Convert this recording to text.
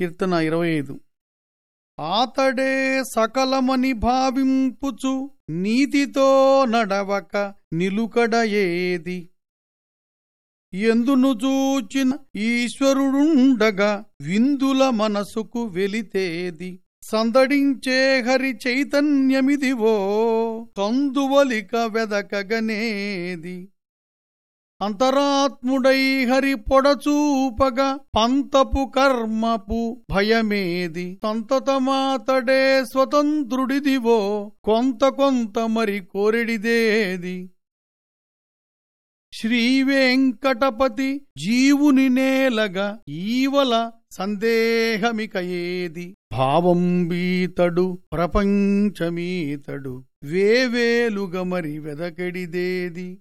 కీర్తన ఇరవై ఐదు ఆతడే సకలమని భావింపుచు నీతితో నడవక నిలుకడ ఏది ఎందును చూచిన ఈశ్వరుడుండగా విందుల మనసుకు వెలితేది. సందడించే హరి చైతన్యమిదివో కందువలిక వెదకగనేది. అంతరాత్ముడై హరి పొడచూపగా పంతపు కర్మపు భయమేది. సంతతమాతడే స్వతంత్రుడిదివో కొంత కొంత మరి కోరెడిదేది. శ్రీవేంకటపతి జీవుని నేలగా ఈవల సందేహమిక ఏది భావం బీతడు ప్రపంచమీతడు వేవేలుగ మరి వెదకెడిదేది.